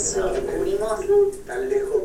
nos cubrimos tan lejos.